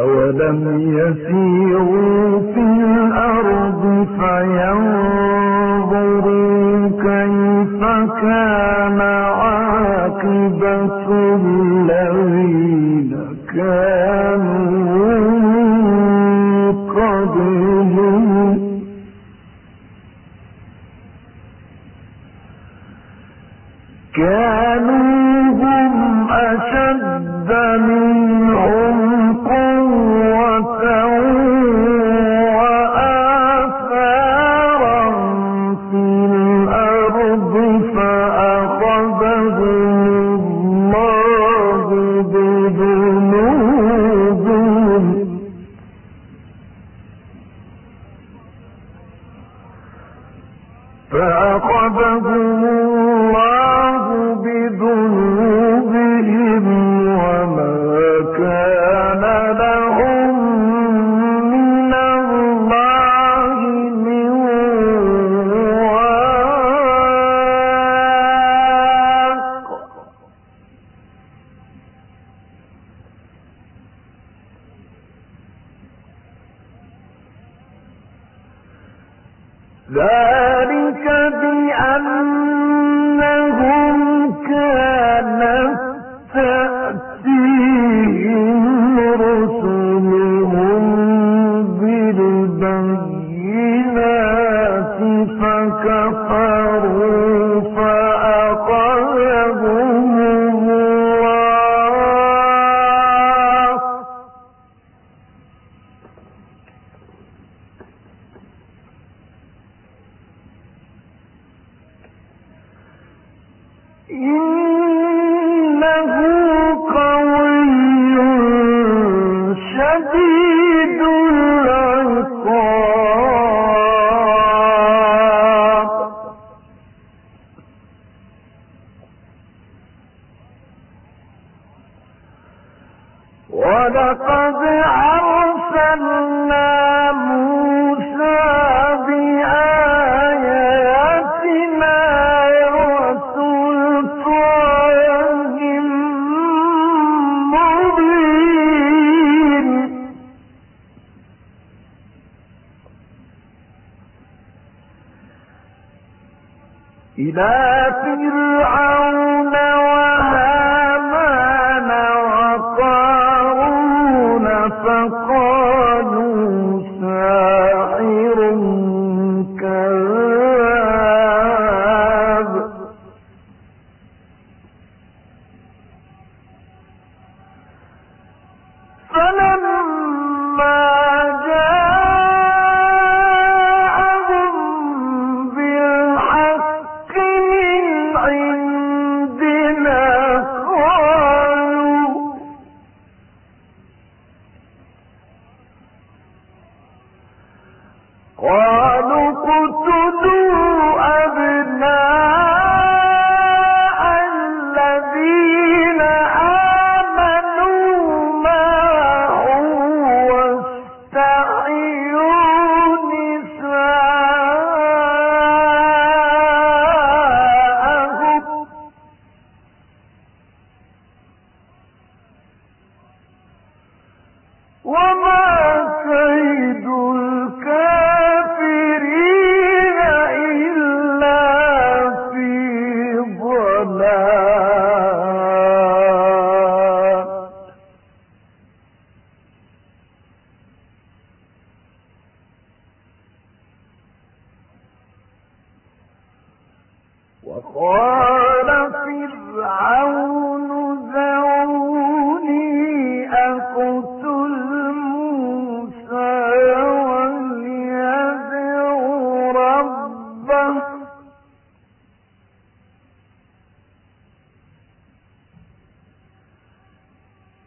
أولم يسيروا في الأرض فينظروا كيف كان عاقبة الذين كانوا من قبلهم كانوا هم أشد من كفروا فأخذهم إلى فرعون وهامان وقارون فقالوا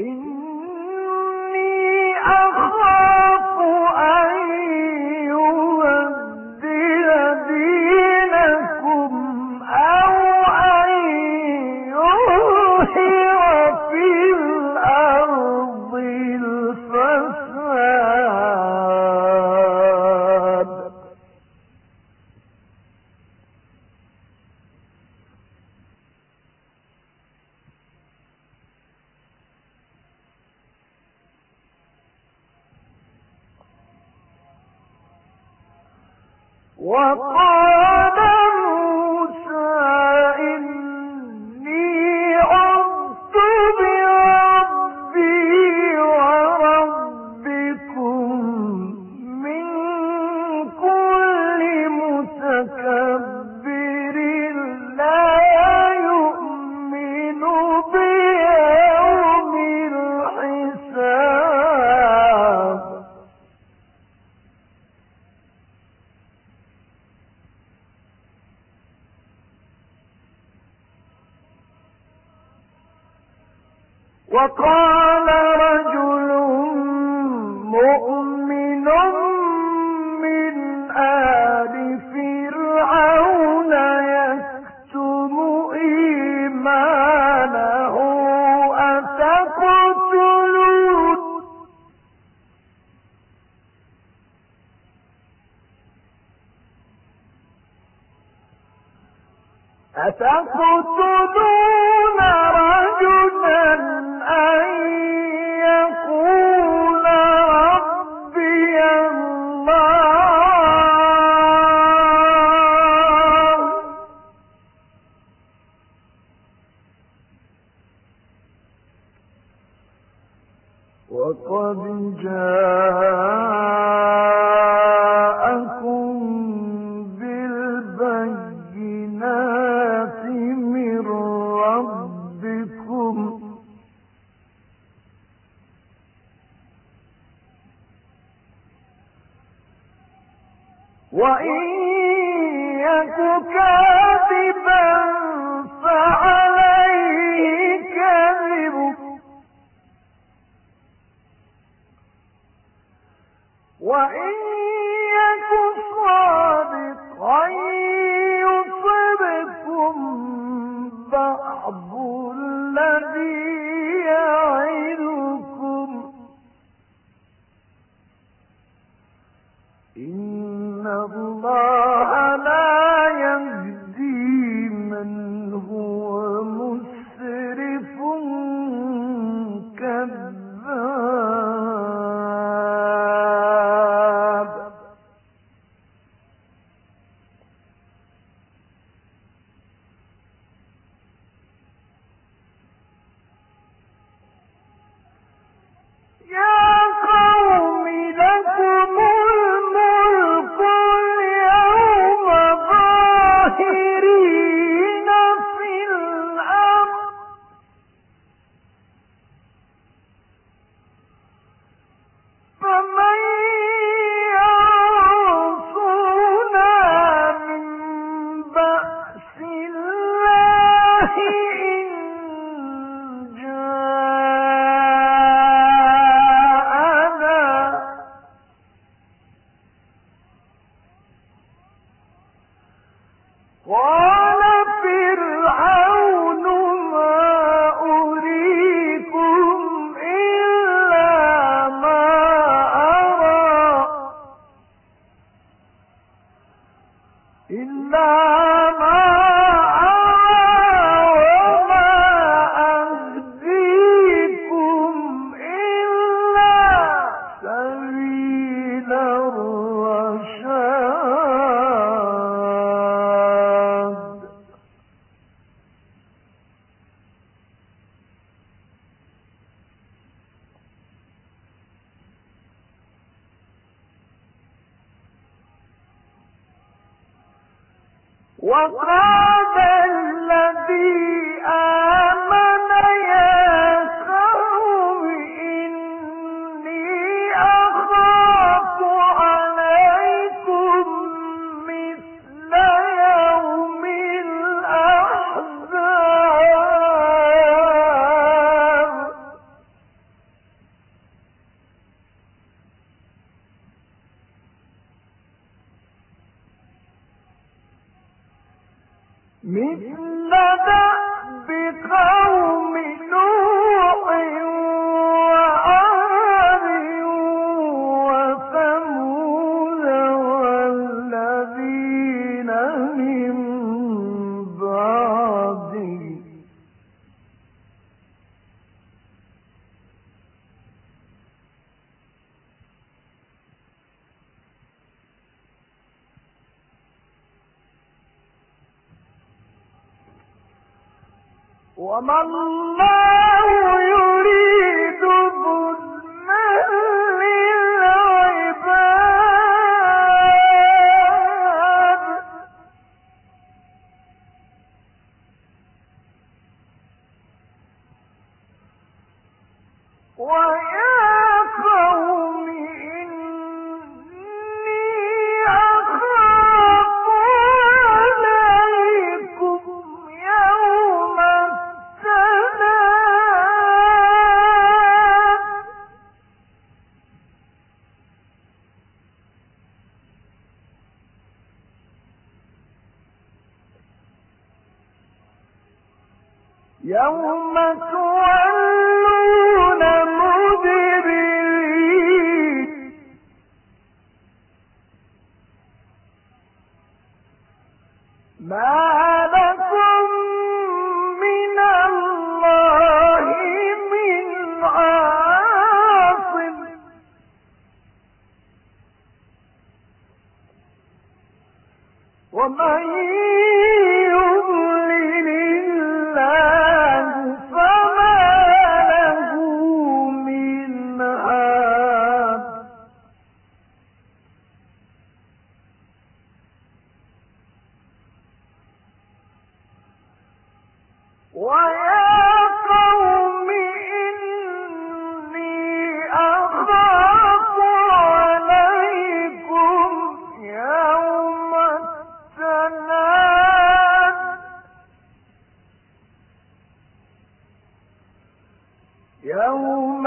إن وما الله ما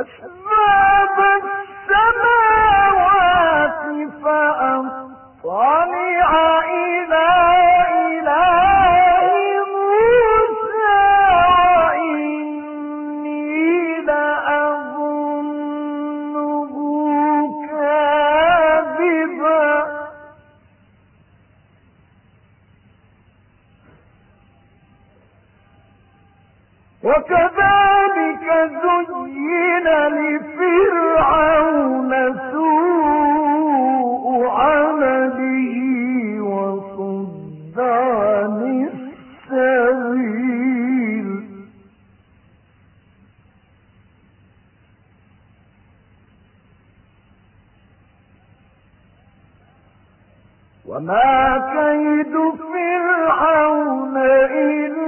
أسباب وما كيد فرعون إلا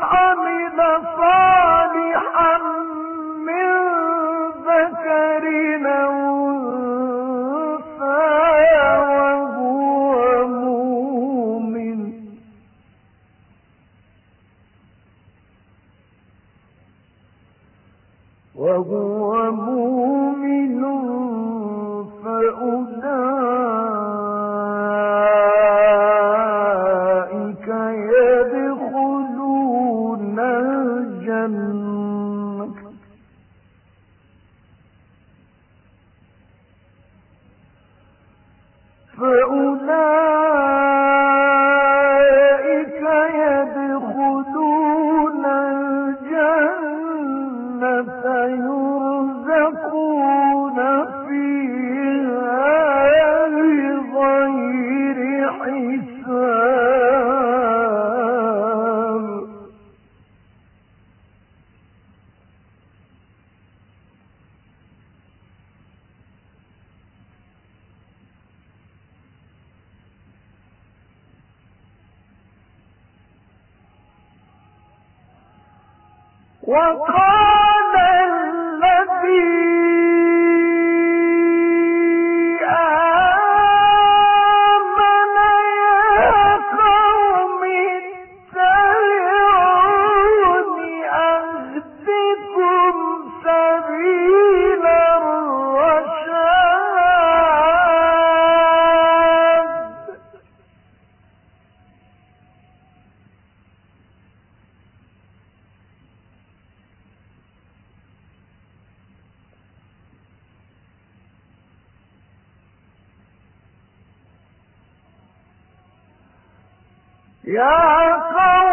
عمل صالحا وقال يا قوم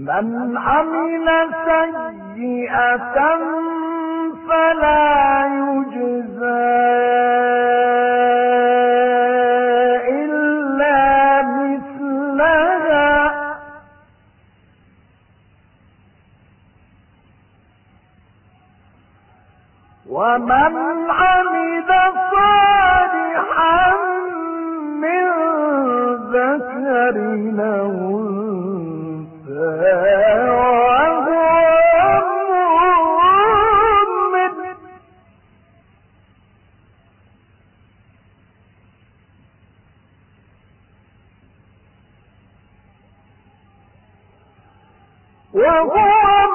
من عمل سيئة فلا يجزى. 我。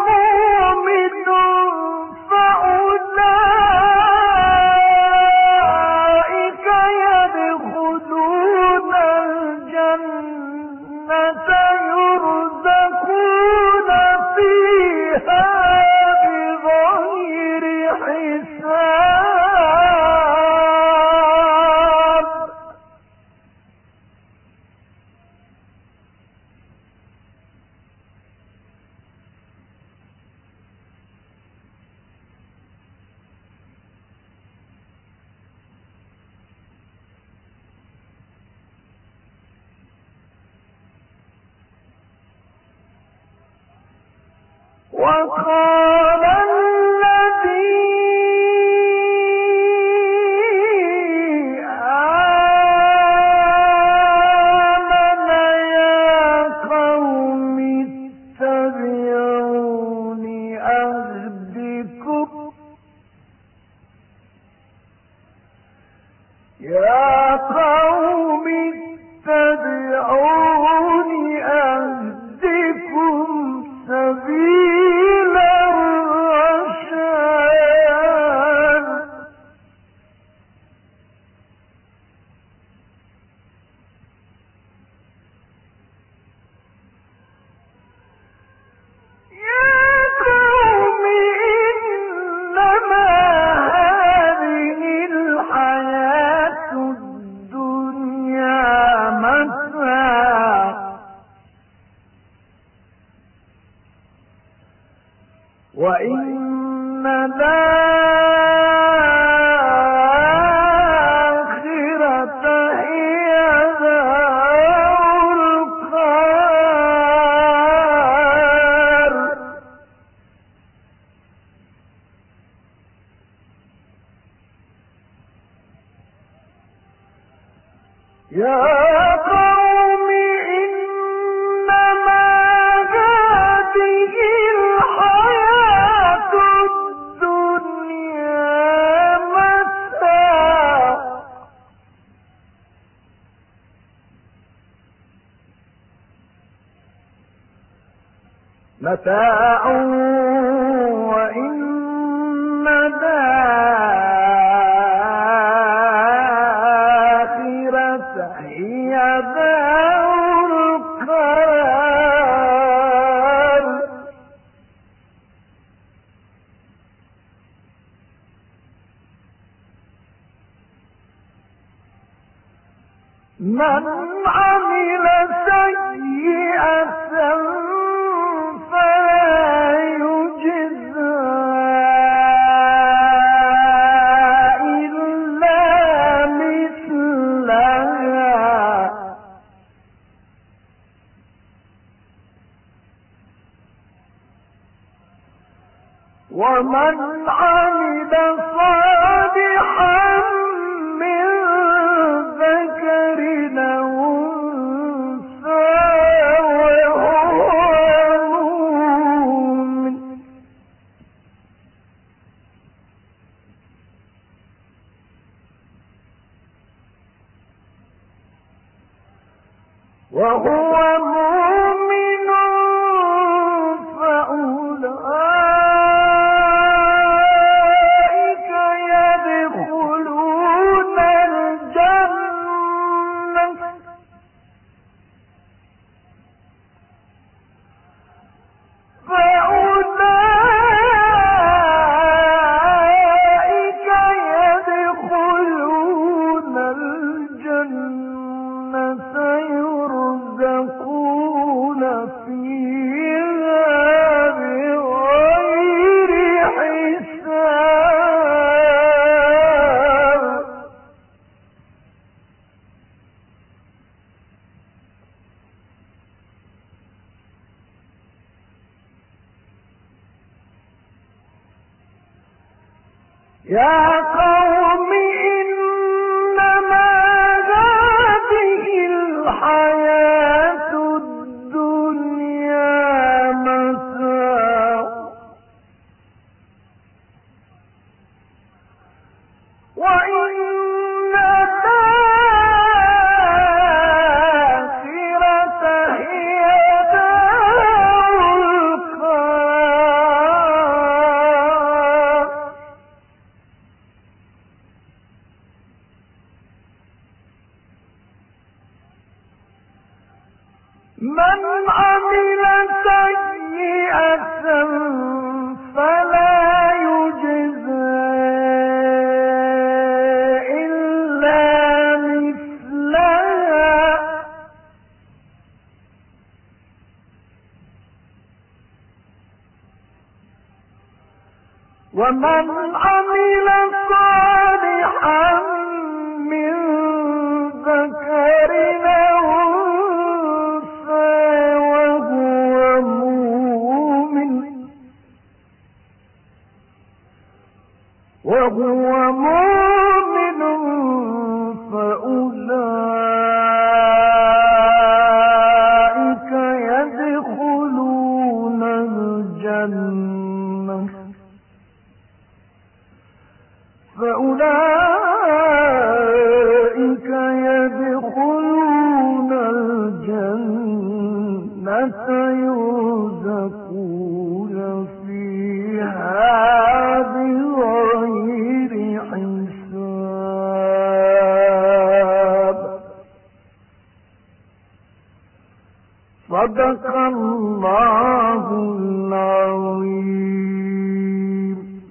من عمل سيئة ومن